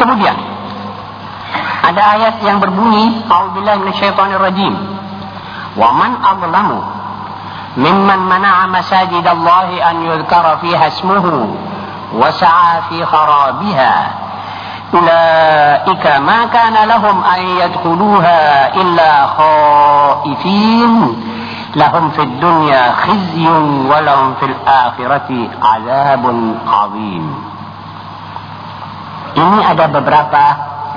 Kemudian ada ayat yang berbunyi A'udzubillahi minasyaitonir rajim. Wa man adlamu mimman mana'a masajidallahi an yudhkara fiha ismuhu wa sa'a fi kharabiha. أولئك ما كان لهم أن يدخلوها إلا خائفين لهم في الدنيا خزي ولهم في الآخرة عذاب عظيم Ini ada beberapa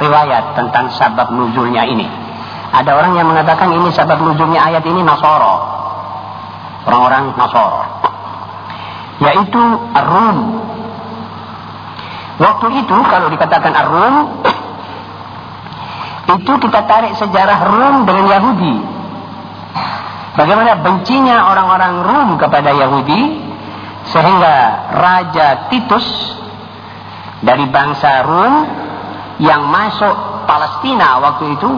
riwayat tentang sabab nuzulnya ini. Ada orang yang mengatakan ini sabab nuzulnya ayat ini Nasoro. Orang-orang Nasoro. Yaitu Ar-Rum. Waktu itu kalau dikatakan Ar-Rum, itu kita tarik sejarah Rum dengan Yahudi. Bagaimana bencinya orang-orang Rum kepada Yahudi, sehingga Raja Titus dari bangsa Rum yang masuk Palestina waktu itu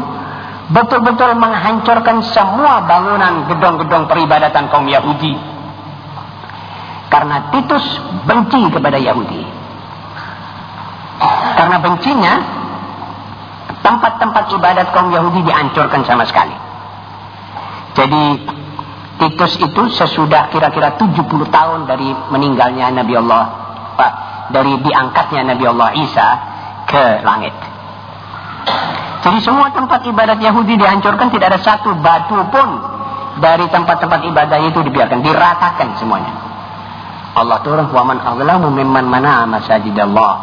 betul-betul menghancurkan semua bangunan gedung-gedung peribadatan kaum Yahudi. Karena Titus benci kepada Yahudi. Karena bencinya, tempat-tempat ibadat kaum Yahudi dihancurkan sama sekali. Jadi Titus itu sesudah kira-kira 70 tahun dari meninggalnya Nabi Allah, Pak, dari diangkatnya Nabi Allah Isa ke langit. Jadi semua tempat ibadat Yahudi dihancurkan, tidak ada satu batu pun dari tempat-tempat ibadah itu dibiarkan, diratakan semuanya. Allah turun, "Waman aghlamu mimman mana masajid Allah."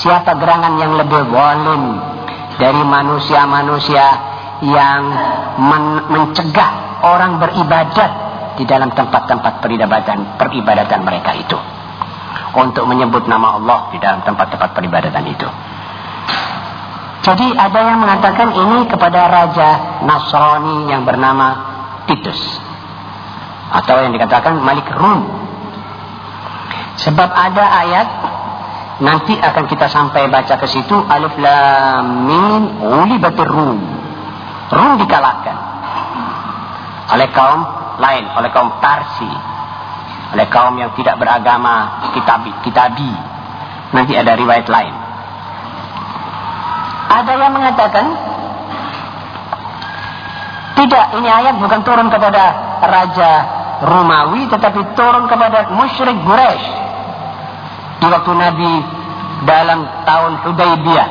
Siapa gerangan yang lebih zalim dari manusia-manusia yang men mencegah orang beribadat di dalam tempat-tempat peribadatan peribadatan mereka itu untuk menyebut nama Allah di dalam tempat-tempat peribadatan itu. Jadi ada yang mengatakan ini kepada Raja Nasrani yang bernama Titus. Atau yang dikatakan Malik Rum. Sebab ada ayat nanti akan kita sampai baca ke situ alif lam mim ulibatir rum. Rum dikalahkan oleh kaum lain, oleh kaum Tarsi, oleh kaum yang tidak beragama kitabi, kitabi. Nanti ada riwayat lain. Ada yang mengatakan tidak, ini ayat bukan turun kepada Raja Romawi, tetapi turun kepada musyrik Quraisy. Di waktu Nabi dalam tahun Hudaybiyah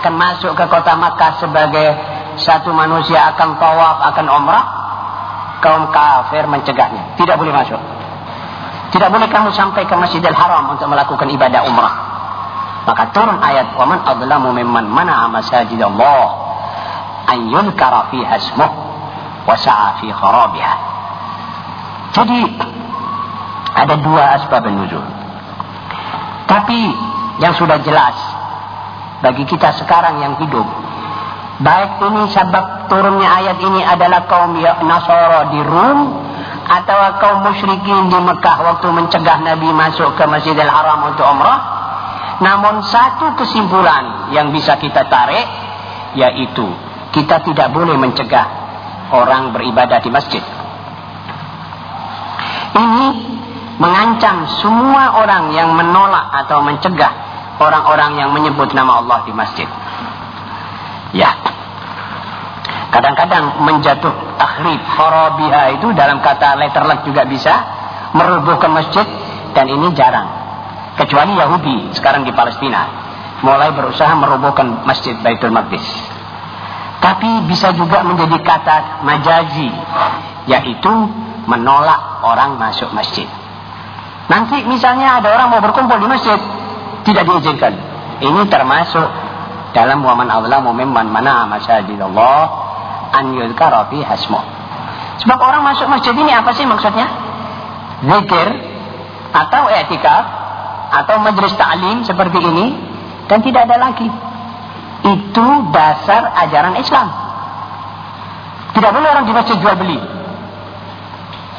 akan masuk ke kota Makkah sebagai satu manusia akan tawaf, akan umrah, kaum kafir mencegahnya. Tidak boleh masuk. Tidak boleh kamu sampai ke Masjidil Haram untuk melakukan ibadah umrah. Maka turun ayat waman adlamu mimman mana'a masajidallah an yudhkara fiha ismuh wa sa'a fi kharabiha. Jadi ada dua asbab nuzul. Tapi yang sudah jelas bagi kita sekarang yang hidup baik ini sebab turunnya ayat ini adalah kaum Nasara di Rum atau kaum musyrikin di Mekah waktu mencegah Nabi masuk ke Masjidil Haram untuk umrah namun satu kesimpulan yang bisa kita tarik yaitu kita tidak boleh mencegah orang beribadah di masjid. Ini mengancam semua orang yang menolak atau mencegah orang-orang yang menyebut nama Allah di masjid. Ya. Kadang-kadang menjatuh takhrib kharabiha itu dalam kata letterlet juga bisa merubuhkan masjid dan ini jarang. Kecuali Yahudi sekarang di Palestina mulai berusaha merobohkan masjid Baitul Maqdis. Tapi bisa juga menjadi kata majazi yaitu menolak orang masuk masjid. Nanti misalnya ada orang mau berkumpul di masjid tidak diizinkan. Ini termasuk dalam waman Allah mimman mana masajidallah an yudhkara fi hasmu. Sebab orang masuk masjid ini apa sih maksudnya? Zikir atau etikaf atau majelis ta'lim seperti ini dan tidak ada lagi. Itu dasar ajaran Islam. Tidak boleh orang di masjid jual beli.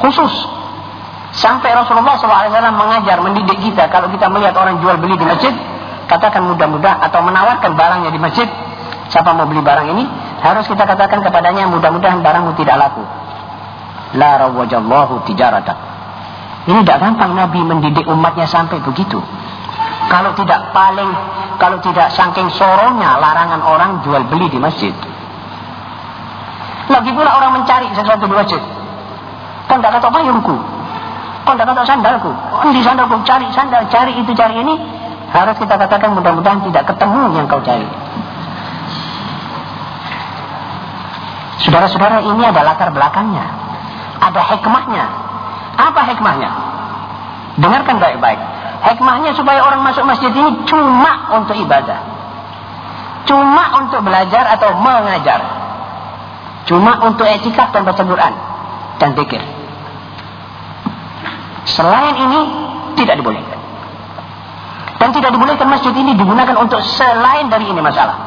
Khusus Sampai Rasulullah SAW mengajar, mendidik kita. Kalau kita melihat orang jual beli di masjid, katakan mudah-mudah atau menawarkan barangnya di masjid. Siapa mau beli barang ini? Harus kita katakan kepadanya mudah-mudahan barangmu tidak laku. La rawajallahu tijarata. Ini tidak gampang Nabi mendidik umatnya sampai begitu. Kalau tidak paling kalau tidak saking soronya larangan orang jual beli di masjid. Lagi pula orang mencari sesuatu di masjid. Kan tidak kata payungku. Kan tidak kata sandalku. Kan di sandalku cari sandal, cari itu, cari ini. Harus kita katakan mudah-mudahan tidak ketemu yang kau cari. Saudara-saudara ini ada latar belakangnya. Ada hikmahnya. Apa hikmahnya? Dengarkan baik-baik. Hikmahnya supaya orang masuk masjid ini cuma untuk ibadah. Cuma untuk belajar atau mengajar. Cuma untuk etikaf dan baca Quran. Dan zikir. Selain ini tidak dibolehkan. Dan tidak dibolehkan masjid ini digunakan untuk selain dari ini masalah.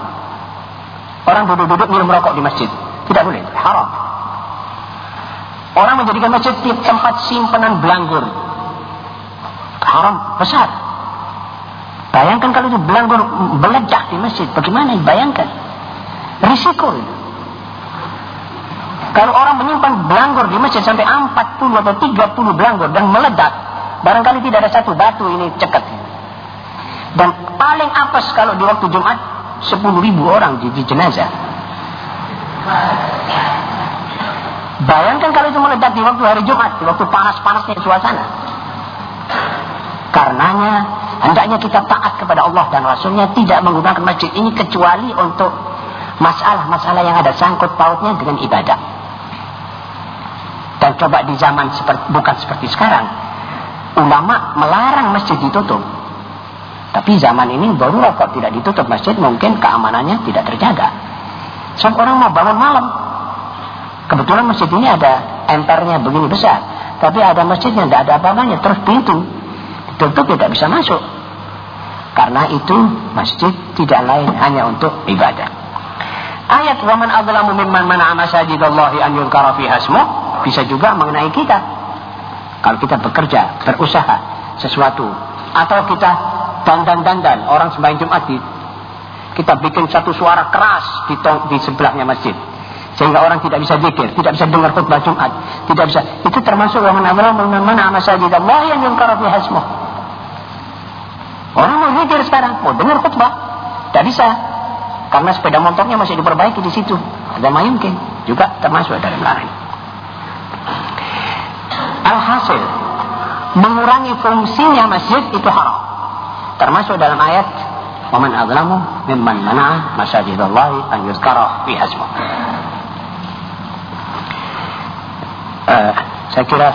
Orang duduk-duduk minum rokok di masjid. Tidak boleh, haram. Orang menjadikan masjid tempat simpanan belanggur. Haram besar. Bayangkan kalau itu belanggur meledak di masjid, bagaimana? Bayangkan. Risiko itu. Kalau orang menyimpan belanggur di masjid sampai 40 atau 30 belanggur dan meledak, barangkali tidak ada satu batu ini cekat. Dan paling apes kalau di waktu Jumat 10 ribu orang di, di jenazah. Bayangkan kalau itu meledak di waktu hari Jumat, di waktu panas-panasnya suasana. Karenanya, hendaknya kita taat kepada Allah dan Rasulnya tidak menggunakan masjid ini kecuali untuk masalah-masalah yang ada sangkut pautnya dengan ibadah. Dan coba di zaman seperti, bukan seperti sekarang, ulama melarang masjid ditutup. Tapi zaman ini baru kok tidak ditutup masjid, mungkin keamanannya tidak terjaga. Sebab orang mau bangun malam. Kebetulan masjid ini ada empernya begini besar. Tapi ada masjidnya, tidak ada apa-apanya. Terus pintu ditutup tidak bisa masuk. Karena itu masjid tidak lain hanya untuk ibadah. Ayat waman adzlamu mimman mana'a masajidallahi an yuzkara fi hasmu bisa juga mengenai kita. Kalau kita bekerja, berusaha sesuatu atau kita dandan-dandan orang sembahyang Jumat di kita bikin satu suara keras di, di sebelahnya masjid sehingga orang tidak bisa zikir, tidak bisa dengar khutbah Jumat, tidak bisa. Itu termasuk yang mana mana masajid Allah yang yungkara fi hasmuh. Orang mau zikir sekarang, mau dengar khutbah, tidak bisa. Karena sepeda motornya masih diperbaiki di situ. Ada mungkin juga termasuk dalam larangan. Alhasil, mengurangi fungsinya masjid itu haram. Termasuk dalam ayat ومن أظلم ممن منع مساجد الله أن يذكر فيها اسمه kira